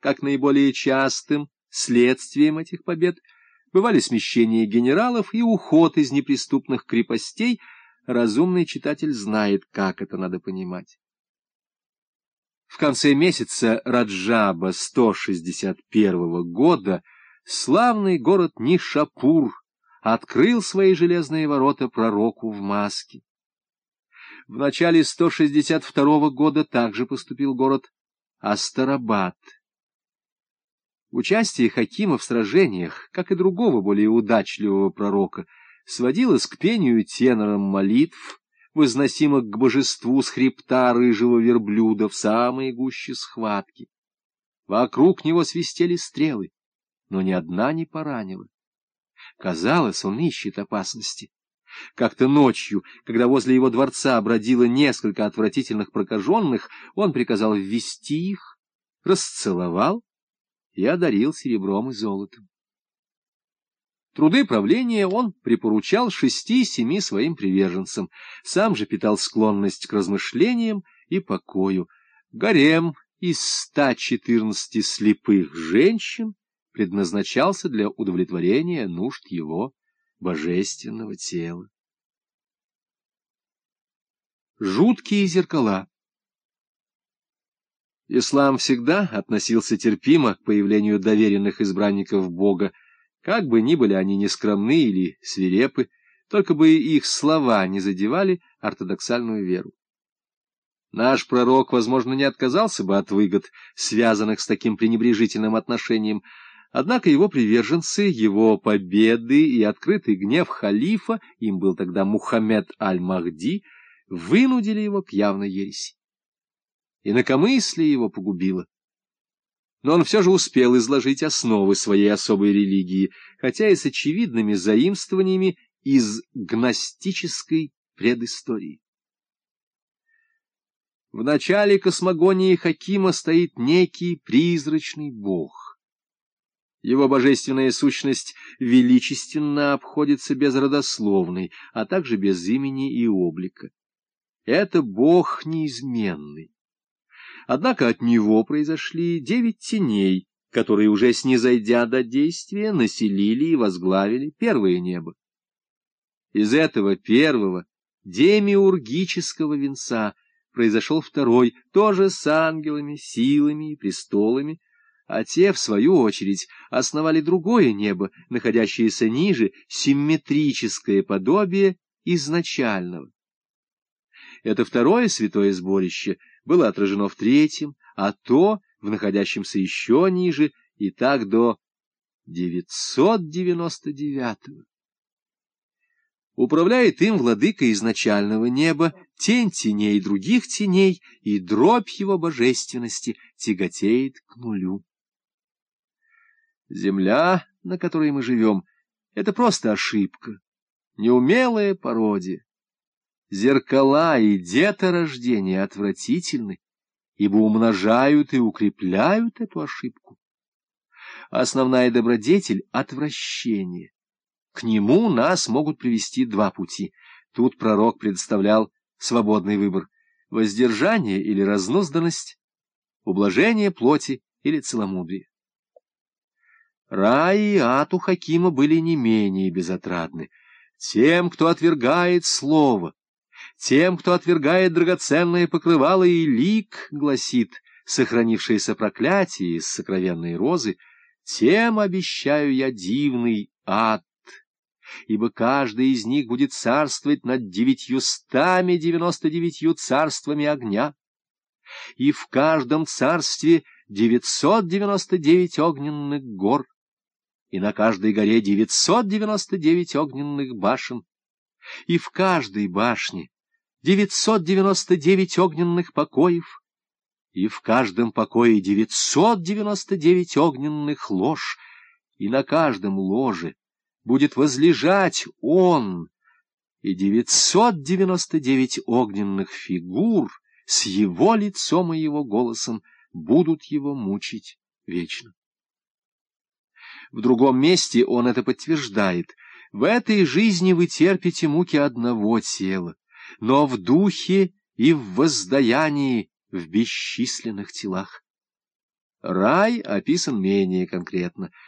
как наиболее частым следствием этих побед бывали смещение генералов и уход из неприступных крепостей, разумный читатель знает, как это надо понимать. В конце месяца Раджаба 161 года славный город Нишапур открыл свои железные ворота пророку в маске. В начале 162 года также поступил город Астарабад. Участие Хакима в сражениях, как и другого более удачливого пророка, сводилось к пению тенором молитв, возносимых к божеству с хребта рыжего верблюда в самые гуще схватки. Вокруг него свистели стрелы, но ни одна не поранила. Казалось, он ищет опасности. Как-то ночью, когда возле его дворца бродило несколько отвратительных прокаженных, он приказал ввести их, расцеловал и одарил серебром и золотом. Труды правления он припоручал шести-семи своим приверженцам, сам же питал склонность к размышлениям и покою. Гарем из ста четырнадцати слепых женщин предназначался для удовлетворения нужд его божественного тела. Жуткие зеркала Ислам всегда относился терпимо к появлению доверенных избранников Бога, как бы ни были они нескромны или свирепы, только бы их слова не задевали ортодоксальную веру. Наш пророк, возможно, не отказался бы от выгод, связанных с таким пренебрежительным отношением, однако его приверженцы, его победы и открытый гнев халифа, им был тогда Мухаммед аль-Махди, вынудили его к явной ереси. Инакомыслие его погубило но он все же успел изложить основы своей особой религии, хотя и с очевидными заимствованиями из гностической предыстории. В начале космогонии Хакима стоит некий призрачный бог. Его божественная сущность величественно обходится без родословной, а также без имени и облика. Это бог неизменный. Однако от него произошли девять теней, которые, уже снизойдя до действия, населили и возглавили первое небо. Из этого первого демиургического венца произошел второй, тоже с ангелами, силами и престолами, а те, в свою очередь, основали другое небо, находящееся ниже, симметрическое подобие изначального. Это второе святое сборище было отражено в третьем, а то в находящемся еще ниже, и так до 999-го. Управляет им владыка изначального неба, тень теней других теней, и дробь его божественности тяготеет к нулю. Земля, на которой мы живем, — это просто ошибка, неумелая пародия. Зеркала и деторождение отвратительны, ибо умножают и укрепляют эту ошибку. Основная добродетель — отвращение. К нему нас могут привести два пути. Тут пророк предоставлял свободный выбор — воздержание или разнузданность, ублажение плоти или целомудрие. Рай и ад у Хакима были не менее безотрадны. Тем, кто отвергает слово, тем, кто отвергает драгоценное покрывало и лик, гласит сохранившееся проклятие из сокровенной розы, тем обещаю я дивный ад, ибо каждый из них будет царствовать над девятьюстами девяносто девятью царствами огня, и в каждом царстве девятьсот девяносто девять огненных гор, и на каждой горе девятьсот девяносто девять огненных башен, и в каждой башне 999 огненных покоев, и в каждом покое 999 огненных лож, и на каждом ложе будет возлежать он, и 999 огненных фигур с его лицом и его голосом будут его мучить вечно. В другом месте он это подтверждает. В этой жизни вы терпите муки одного тела но в духе и в воздаянии в бесчисленных телах. Рай описан менее конкретно.